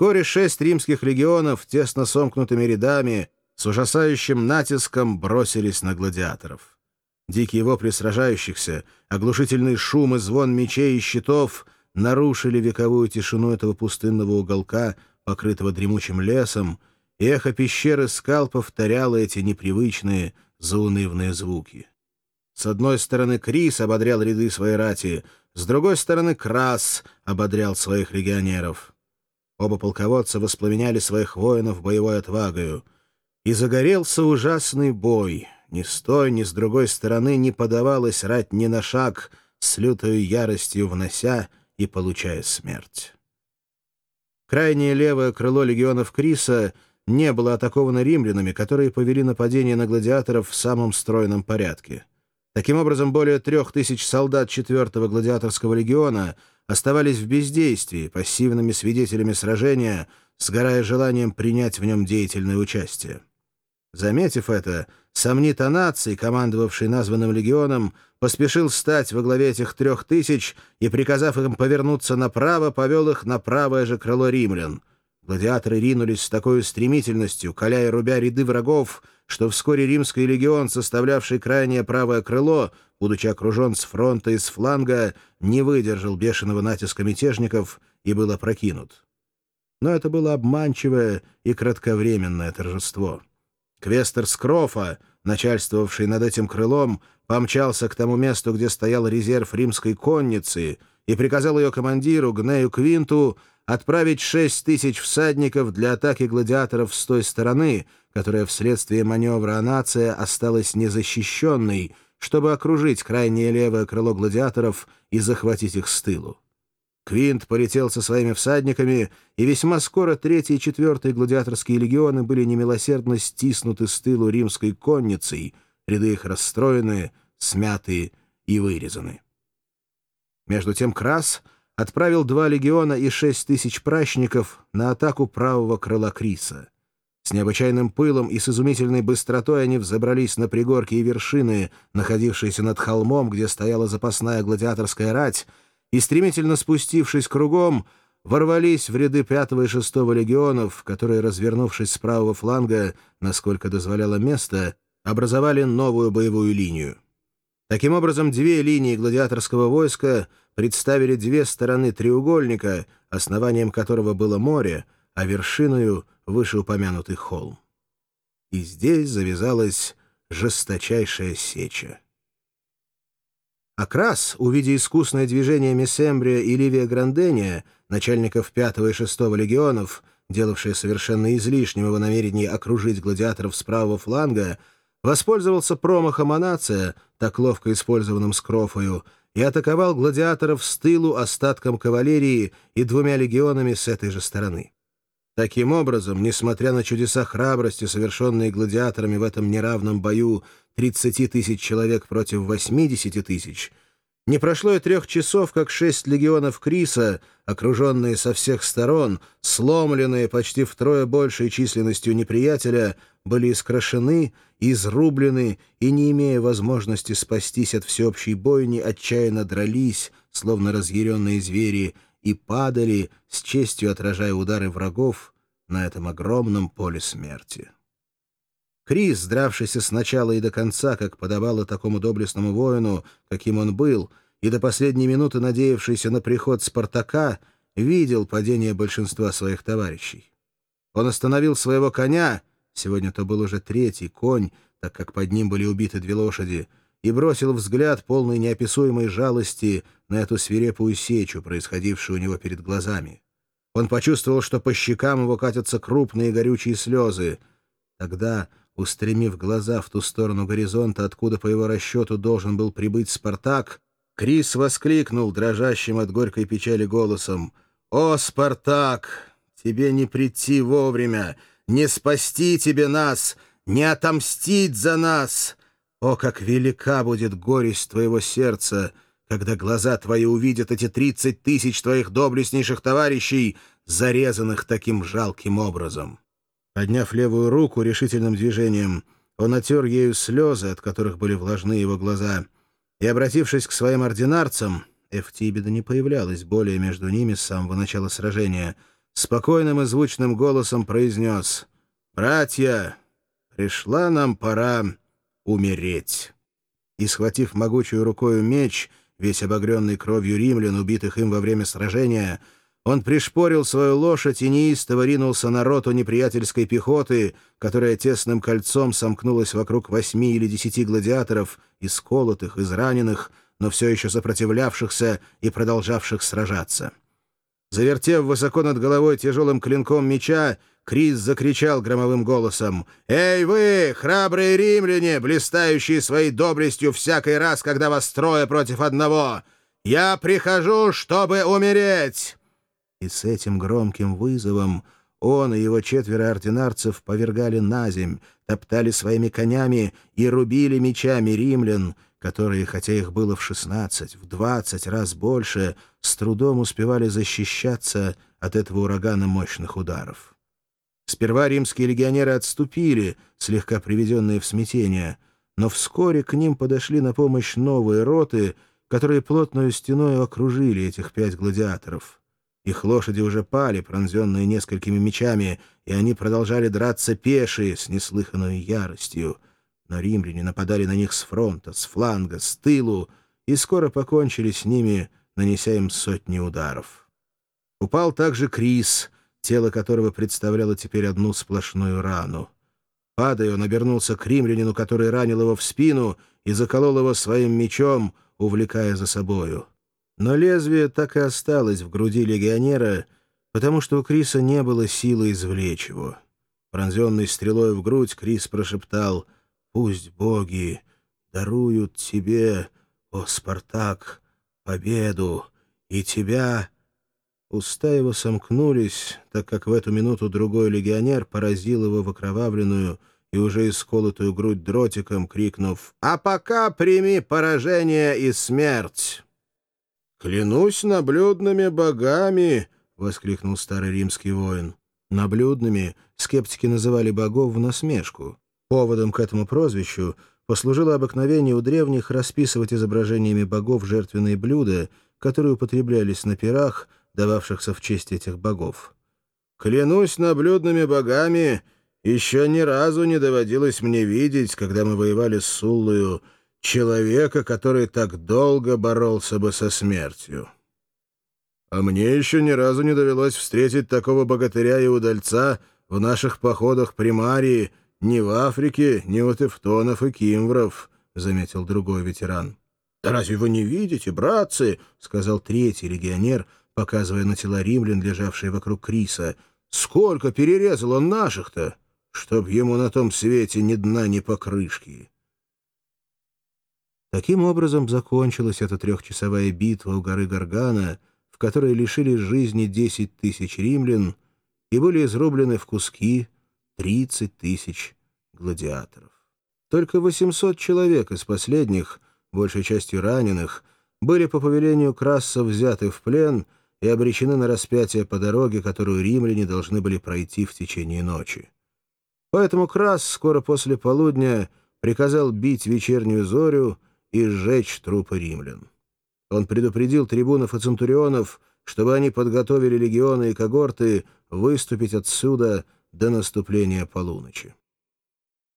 Вскоре шесть римских легионов, тесно сомкнутыми рядами, с ужасающим натиском бросились на гладиаторов. Дикие вопли сражающихся, оглушительный шум и звон мечей и щитов нарушили вековую тишину этого пустынного уголка, покрытого дремучим лесом, и эхо пещеры скал повторяло эти непривычные, заунывные звуки. С одной стороны Крис ободрял ряды своей рати, с другой стороны Крас ободрял своих легионеров. Оба полководца воспламеняли своих воинов боевой отвагою. И загорелся ужасный бой. Ни с той, ни с другой стороны не подавалась рать ни на шаг, с лютою яростью внося и получая смерть. Крайнее левое крыло легионов Криса не было атаковано римлянами, которые повели нападение на гладиаторов в самом стройном порядке. Таким образом, более трех тысяч солдат 4-го гладиаторского легиона оставались в бездействии, пассивными свидетелями сражения, сгорая желанием принять в нем деятельное участие. Заметив это, сомнит Анаций, командовавший названным легионом, поспешил стать во главе этих трех тысяч и, приказав им повернуться направо, повел их на правое же крыло римлян. Гладиаторы ринулись с такой стремительностью, коля и рубя ряды врагов, что вскоре римский легион, составлявший крайнее правое крыло, будучи окружен с фронта и с фланга, не выдержал бешеного натиска мятежников и был опрокинут. Но это было обманчивое и кратковременное торжество. Квестер Скрофа, начальствовавший над этим крылом, помчался к тому месту, где стоял резерв римской конницы, и приказал ее командиру Гнею Квинту отправить шесть тысяч всадников для атаки гладиаторов с той стороны, которая вследствие маневра Анация осталась незащищенной, чтобы окружить крайнее левое крыло гладиаторов и захватить их с тылу. Квинт полетел со своими всадниками, и весьма скоро третий и четвертый гладиаторские легионы были немилосердно стиснуты с тылу римской конницей, ряды их расстроены, смяты и вырезаны. Между тем Крас отправил два легиона и шесть тысяч пращников на атаку правого крыла Криса. С необычайным пылом и с изумительной быстротой они взобрались на пригорки и вершины, находившиеся над холмом, где стояла запасная гладиаторская рать, и, стремительно спустившись кругом, ворвались в ряды пятого и шестого легионов, которые, развернувшись с правого фланга, насколько дозволяло место, образовали новую боевую линию. Таким образом, две линии гладиаторского войска представили две стороны треугольника, основанием которого было море, а вершиною — вышеупомянутый холм. И здесь завязалась жесточайшая сеча. Акрас, увидя искусное движение Мессембрия и Ливия Грандения, начальников 5 и 6 легионов, делавшие совершенно излишним его намерение окружить гладиаторов с правого фланга, воспользовался промахом Анация, так ловко использованным Скрофою, и атаковал гладиаторов с тылу остатком кавалерии и двумя легионами с этой же стороны. Таким образом, несмотря на чудеса храбрости, совершенные гладиаторами в этом неравном бою 30 тысяч человек против 80 тысяч, не прошло и трех часов, как шесть легионов Криса, окруженные со всех сторон, сломленные почти втрое большей численностью неприятеля, были искрошены, изрублены и, не имея возможности спастись от всеобщей бойни, отчаянно дрались, словно разъяренные звери, и падали, с честью отражая удары врагов на этом огромном поле смерти. Крис, дравшийся сначала и до конца, как подобало такому доблестному воину, каким он был, и до последней минуты надеявшийся на приход Спартака, видел падение большинства своих товарищей. Он остановил своего коня, сегодня то был уже третий конь, так как под ним были убиты две лошади — и бросил взгляд полный неописуемой жалости на эту свирепую сечу, происходившую у него перед глазами. Он почувствовал, что по щекам его катятся крупные горючие слезы. Тогда, устремив глаза в ту сторону горизонта, откуда, по его расчету, должен был прибыть Спартак, Крис воскликнул дрожащим от горькой печали голосом. «О, Спартак! Тебе не прийти вовремя, не спасти тебе нас, не отомстить за нас!» О, как велика будет горесть твоего сердца, когда глаза твои увидят эти тридцать тысяч твоих доблестнейших товарищей, зарезанных таким жалким образом!» Подняв левую руку решительным движением, он отер ею слезы, от которых были влажны его глаза, и, обратившись к своим ординарцам, Эфтибеда не появлялась более между ними с самого начала сражения, спокойным и звучным голосом произнес «Братья, пришла нам пора умереть». И, схватив могучую рукою меч, весь обогренный кровью римлян, убитых им во время сражения, он пришпорил свою лошадь и неистово ринулся на роту неприятельской пехоты, которая тесным кольцом сомкнулась вокруг восьми или десяти гладиаторов, исколотых, израненных, но все еще сопротивлявшихся и продолжавших сражаться. Завертев высоко над головой тяжелым клинком меча, Крис закричал громовым голосом. «Эй вы, храбрые римляне, блистающие своей доблестью всякий раз, когда вас трое против одного! Я прихожу, чтобы умереть!» И с этим громким вызовом он и его четверо ординарцев повергали на земь, топтали своими конями и рубили мечами римлян, которые, хотя их было в шестнадцать, в двадцать раз больше, с трудом успевали защищаться от этого урагана мощных ударов. Сперва римские легионеры отступили, слегка приведенные в смятение, но вскоре к ним подошли на помощь новые роты, которые плотную стеной окружили этих пять гладиаторов — их лошади уже пали, пронзенные несколькими мечами, и они продолжали драться пешие с неслыханной яростью. Но римляне нападали на них с фронта, с фланга, с тылу, и скоро покончили с ними, нанеся им сотни ударов. Упал также Крис, тело которого представляло теперь одну сплошную рану. Падая, он обернулся к римлянину, который ранил его в спину, и заколол его своим мечом, увлекая за собою. Но лезвие так и осталось в груди легионера, потому что у Криса не было силы извлечь его. Пронзенный стрелой в грудь, Крис прошептал «Пусть боги даруют тебе, о Спартак, победу, и тебя...» Уста его сомкнулись, так как в эту минуту другой легионер поразил его в окровавленную и уже исколотую грудь дротиком, крикнув «А пока прими поражение и смерть!» «Клянусь наблюдными богами!» — воскликнул старый римский воин. Наблюдными скептики называли богов в насмешку. Поводом к этому прозвищу послужило обыкновение у древних расписывать изображениями богов жертвенные блюда, которые употреблялись на пирах, дававшихся в честь этих богов. «Клянусь наблюдными богами, еще ни разу не доводилось мне видеть, когда мы воевали с Суллою, человека, который так долго боролся бы со смертью. А мне еще ни разу не довелось встретить такого богатыря и удальца в наших походах примарии ни в Африке, ни у Тевтонов и Кимвров, — заметил другой ветеран. — Да разве вы не видите, братцы, — сказал третий легионер, показывая на тела римлян, лежавшие вокруг Криса, — сколько перерезал он наших-то, чтоб ему на том свете ни дна, ни покрышки. Таким образом закончилась эта трехчасовая битва у горы Гаргана, в которой лишились жизни 10 тысяч римлян и были изрублены в куски 30 тысяч гладиаторов. Только 800 человек из последних, большей частью раненых, были по повелению Краса взяты в плен и обречены на распятие по дороге, которую римляне должны были пройти в течение ночи. Поэтому Крас скоро после полудня приказал бить вечернюю зорю и сжечь трупы римлян. Он предупредил трибунов и центурионов, чтобы они подготовили легионы и когорты выступить отсюда до наступления полуночи.